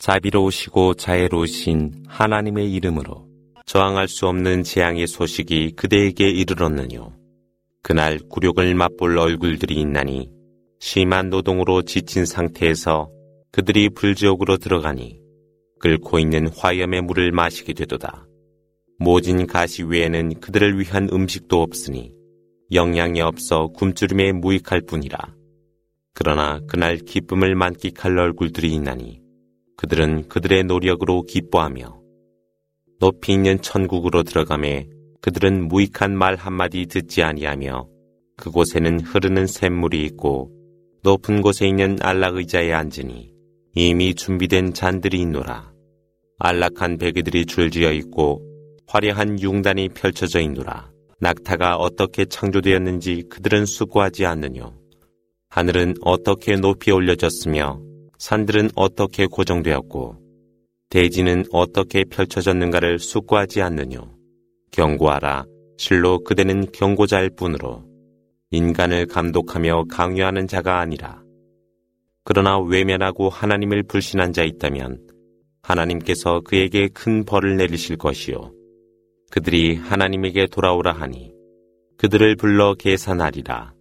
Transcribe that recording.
자비로우시고 자애로우신 하나님의 이름으로 저항할 수 없는 재앙의 소식이 그대에게 이르렀느뇨. 그날 굴욕을 맛볼 얼굴들이 있나니 심한 노동으로 지친 상태에서 그들이 불지옥으로 들어가니 끓고 있는 화염의 물을 마시게 되도다. 모진 가시 외에는 그들을 위한 음식도 없으니 영양이 없어 굶주림에 무익할 뿐이라. 그러나 그날 기쁨을 만끽할 얼굴들이 있나니 그들은 그들의 노력으로 기뻐하며 높이 있는 천국으로 들어가매 그들은 무익한 말 한마디 듣지 아니하며 그곳에는 흐르는 샘물이 있고 높은 곳에 있는 안락 의자에 앉으니 이미 준비된 잔들이 있노라. 안락한 베개들이 줄지어 있고 화려한 융단이 펼쳐져 있노라. 낙타가 어떻게 창조되었는지 그들은 수고하지 않느뇨. 하늘은 어떻게 높이 올려졌으며 산들은 어떻게 고정되었고 대지는 어떻게 펼쳐졌는가를 숙고하지 않느뇨. 경고하라. 실로 그대는 경고자일 뿐으로 인간을 감독하며 강요하는 자가 아니라. 그러나 외면하고 하나님을 불신한 자 있다면 하나님께서 그에게 큰 벌을 내리실 것이요. 그들이 하나님에게 돌아오라 하니 그들을 불러 계산하리라.